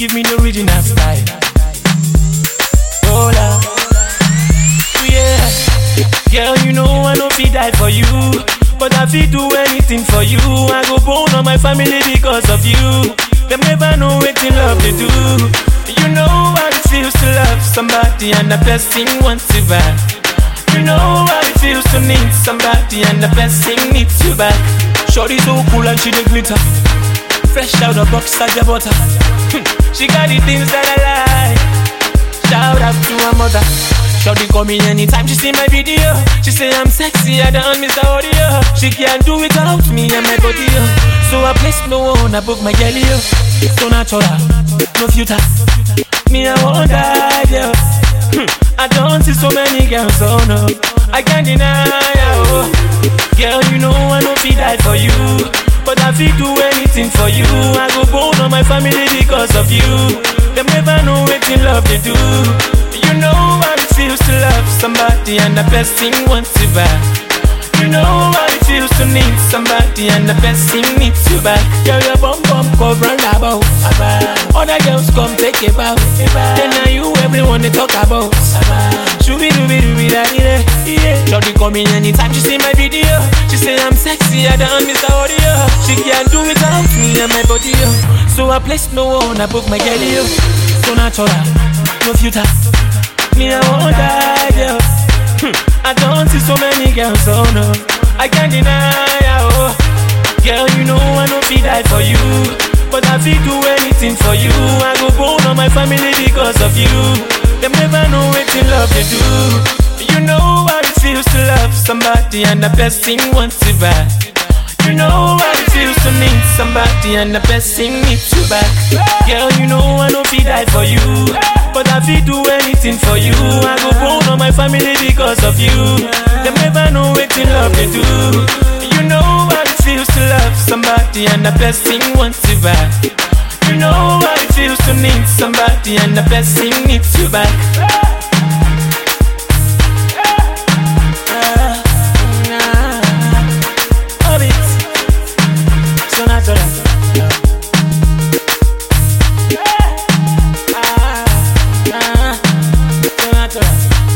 Give me the original style. Yeah. Girl, you know I fi die for you. But I do anything for you. I go on my family because of you. Them never know what love do. You know it feels to love somebody and the blessing wants you back. You know how it feels to need somebody and the blessing needs you back. Shorty so cool and she the glitter. Fresh out of box, your butter. she got the things that I like. Shout out to her mother. Shorty call me anytime she see my video. She say I'm sexy, I don't miss the audio. She can't do it without me and my body. So I place no one above my girl. So natural, no future. Me I die, yo. Hmm, I don't see so many girls, oh no. I can't deny, oh. Girl, you know I know fi die for you. But I fi do anything for you. I go bone on my family because of you. Them never know what in love they do. You know how it feels to love somebody and the blessing wants you back. You know how it feels to need somebody and the blessing needs you back. Girl, your bum bum cover and about. Other girls come take a bow. Then now you everyone they talk about. Shooby dooby dooby da. Yeah. Shorty me anytime she see my video. I'm sexy, I don't miss audio. She can't do without me and my body. yo. So I place no one above my girl. yo. So natural, no future. Me I won't die, yo. Hmm, I don't see so many girls, oh no. I can't deny, oh. Girl, you know I know fi die for you. But I fi do anything for you. I go bone on my family because of you. Them never know what in love they do. Somebody and the blessing wants you back. You know how it feels to need somebody and the blessing needs you back. Girl, you know I know fi die for you. But I fi do anything for you. I go bone on my family because of you. Them never know what in love they do. You know how it feels to love somebody and the blessing wants you back. You know how it feels to need somebody and the blessing needs you back. Natural.